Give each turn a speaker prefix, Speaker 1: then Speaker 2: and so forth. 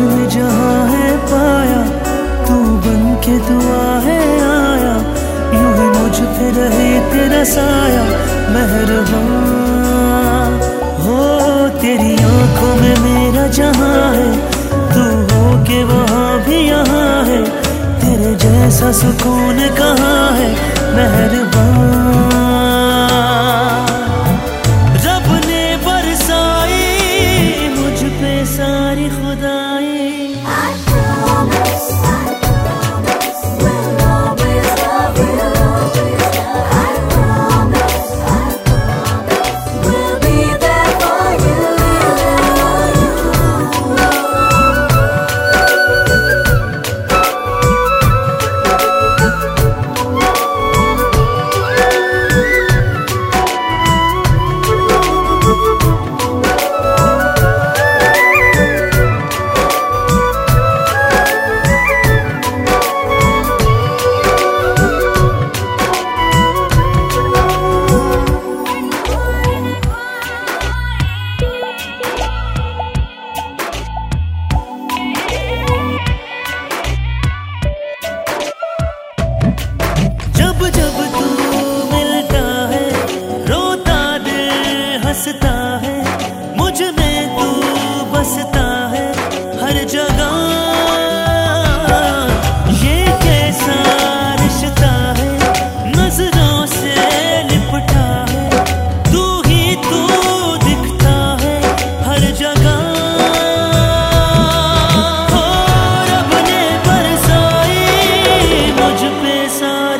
Speaker 1: में जहाँ है पाया, तू बन के दुआ है आया। यूँ ही मुझ पे रहे तेरा साया, मेहरबान। हो तेरी आँखों में मेरा जहाँ है, तू हो के वहाँ भी यहाँ है। तेरे जैसा सुकून कहाँ है, मेहरबान।